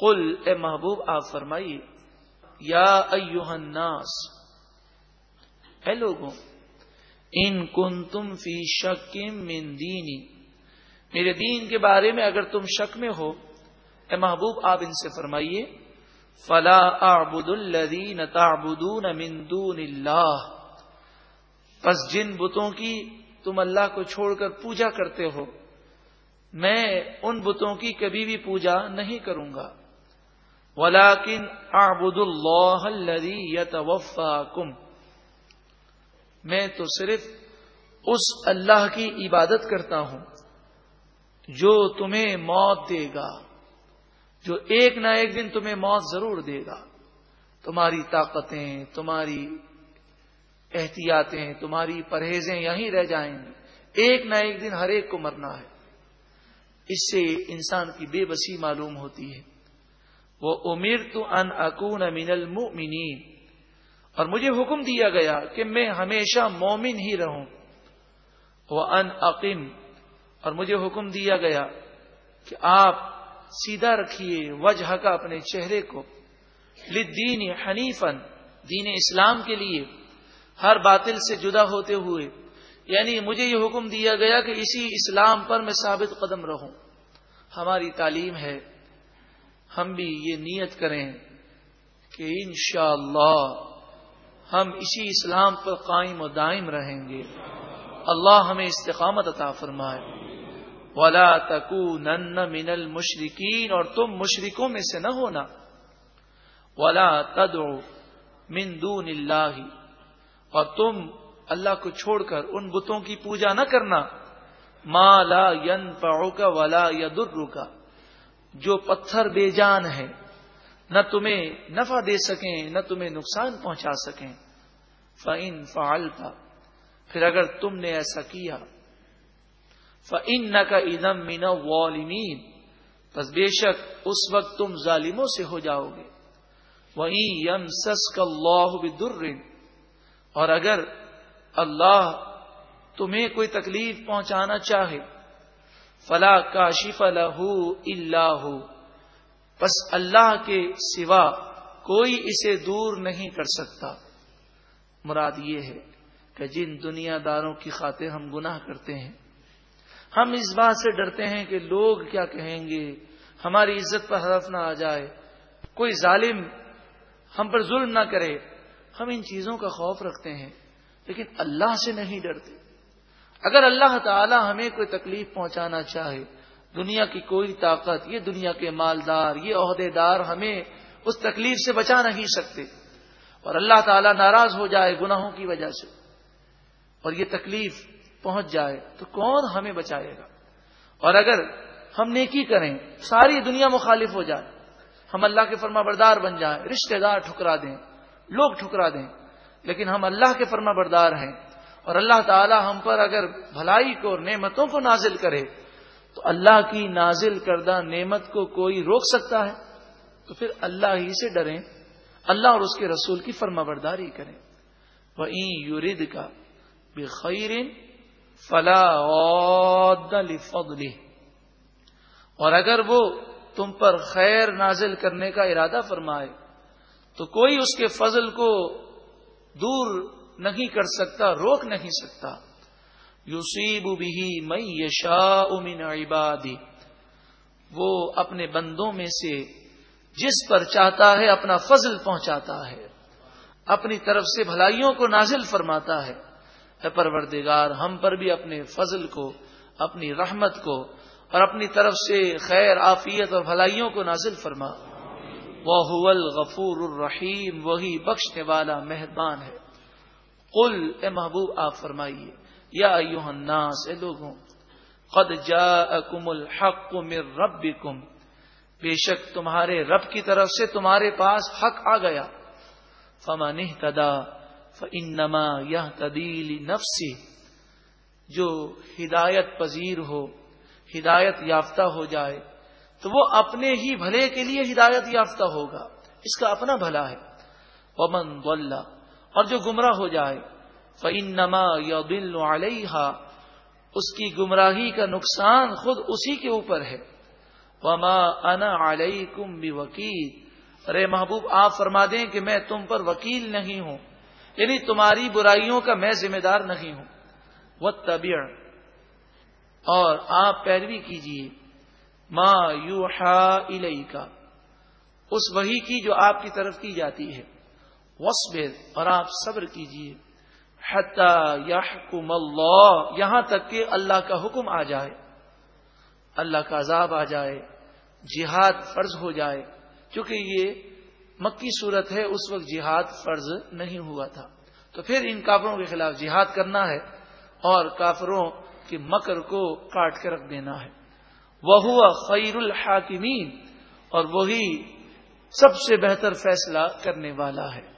قل، اے محبوب، آپ فرمائیے یا ایوہ الناس، اے لوگوں، ان کن تم فی شک من دینی، میرے دین کے بارے میں اگر تم شک میں ہو، اے محبوب، آپ ان سے فرمائیے، فلا اعبد الذین تعبدون من دون اللہ، پس جن بتوں کی تم اللہ کو چھوڑ کر پوجا کرتے ہو، میں ان بتوں کی کبھی بھی پوجا نہیں کروں گا۔ ولاکن آبد اللہ يتوفاكم میں تو صرف اس اللہ کی عبادت کرتا ہوں جو تمہیں موت دے گا، جو ایک نہ ایک دن تمہیں موت ضرور دے گا۔ تمہاری طاقتیں، تمہاری احتیاطیں، تمہاری پرہیزیں یہیں رہ جائیں گی۔ ایک نہ ایک دن ہر ایک کو مرنا ہے۔ اس سے انسان کی بے بسی معلوم ہوتی ہے۔ وہ امیر تو ان اکون امین المؤمنین اور مجھے حکم دیا گیا کہ میں ہمیشہ مومن ہی رہوں۔ وہ ان عقیم اور مجھے حکم دیا گیا کہ آپ سیدھا رکھیے وجہ کا اپنے چہرے کو۔ لدین حنیفن دین اسلام کے لیے۔ ہر باطل سے جدا ہوتے ہوئے۔ یعنی مجھے یہ حکم دیا گیا کہ اسی اسلام پر میں ثابت قدم رہوں۔ ہماری تعلیم ہے۔ ہم بھی یہ نیت کریں کہ انشاءاللہ اللہ ہم اسی اسلام پر قائم و دائم رہیں گے۔ اللہ ہمیں استقامت عطا فرمائے۔ ولا تکو نن من المشرقین اور تم مشرکوں میں سے نہ ہونا۔ ولا تدعو من دون اللہ اور تم اللہ کو چھوڑ کر ان بتوں کی پوجا نہ کرنا۔ مالا ین کا ولا یا جو پتھر بے جان ہے نہ تمہیں نفع دے سکیں، نہ تمہیں نقصان پہنچا سکیں۔ فعین فعلتا پھر اگر تم نے ایسا کیا فعن نہ کا ادم مینا والمین بس بے شک اس وقت تم ظالموں سے ہو جاؤ گے۔ وہیں یم سس کا اللہ اور اگر اللہ تمہیں کوئی تکلیف پہنچانا چاہے فلا کاشف لہ اللہ بس اللہ کے سوا کوئی اسے دور نہیں کر سکتا۔ مراد یہ ہے کہ جن دنیا داروں کی خاطر ہم گناہ کرتے ہیں، ہم اس بات سے ڈرتے ہیں کہ لوگ کیا کہیں گے، ہماری عزت پر حرف نہ آ جائے۔ کوئی ظالم ہم پر ظلم نہ کرے۔ ہم ان چیزوں کا خوف رکھتے ہیں، لیکن اللہ سے نہیں ڈرتے۔ اگر اللہ تعالی ہمیں کوئی تکلیف پہنچانا چاہے، دنیا کی کوئی طاقت، یہ دنیا کے مالدار، یہ عہدے دار ہمیں اس تکلیف سے بچا نہیں سکتے۔ اور اللہ تعالیٰ ناراض ہو جائے گناہوں کی وجہ سے، اور یہ تکلیف پہنچ جائے تو کون ہمیں بچائے گا؟ اور اگر ہم نیکی کریں، ساری دنیا مخالف ہو جائے، ہم اللہ کے فرما بردار بن جائیں، رشتہ دار ٹھکرا دیں، لوگ ٹھکرا دیں، لیکن ہم اللہ کے فرما بردار ہیں اور اللہ تعالی ہم پر اگر بھلائی کو اور نعمتوں کو نازل کرے، تو اللہ کی نازل کردہ نعمت کو کوئی روک سکتا ہے؟ تو پھر اللہ ہی سے ڈریں، اللہ اور اس کے رسول کی فرما برداری کریں۔ وہ یورید کا بخیر فلا فضلی اور اگر وہ تم پر خیر نازل کرنے کا ارادہ فرمائے، تو کوئی اس کے فضل کو دور نہیں کر سکتا، روک نہیں سکتا۔ یوسیب بھی میں یشا امین عبادی۔ وہ اپنے بندوں میں سے جس پر چاہتا ہے اپنا فضل پہنچاتا ہے، اپنی طرف سے بھلائیوں کو نازل فرماتا ہے۔ اے پروردگار، ہم پر بھی اپنے فضل کو، اپنی رحمت کو اور اپنی طرف سے خیر آفیت اور بھلائیوں کو نازل فرما۔ وہ غفور الرحیم، وہی بخشنے والا مہربان ہے۔ قل، اے محبوب، آپ فرمائیے، یا ایوہ الناس، اے لوگوں، قد جاءکم الحق من ربکم، بے شک تمہارے رب کی طرف سے تمہارے پاس حق آ گیا۔ فمن اہتدا فانما یہتدی لنفسی، جو ہدایت پذیر ہو، ہدایت یافتہ ہو جائے، تو وہ اپنے ہی بھلے کے لیے ہدایت یافتہ ہوگا، اس کا اپنا بھلا ہے۔ ومن ضل اور جو گمراہ ہو جائے۔ فعن نما یا دل اس کی گمراہی کا نقصان خود اسی کے اوپر ہے۔ وما انا علیکم بوکیل ارے محبوب، آپ فرما دیں کہ میں تم پر وکیل نہیں ہوں۔ یعنی تمہاری برائیوں کا میں ذمہ دار نہیں ہوں۔ وہ طبیع اور آپ پیروی کیجیے ماں یو کا اس وہی کی جو آپ کی طرف کی جاتی ہے۔ وسبر اور آپ صبر کیجیے یحکم اللہ، یہاں تک کہ اللہ کا حکم آ جائے۔ اللہ کا عذاب آ جائے، جہاد فرض ہو جائے۔ کیونکہ یہ مکی صورت ہے، اس وقت جہاد فرض نہیں ہوا تھا۔ تو پھر ان کافروں کے خلاف جہاد کرنا ہے اور کافروں کے مکر کو کاٹ کے رکھ دینا ہے۔ وہ خیر الحاکمین اور وہی سب سے بہتر فیصلہ کرنے والا ہے۔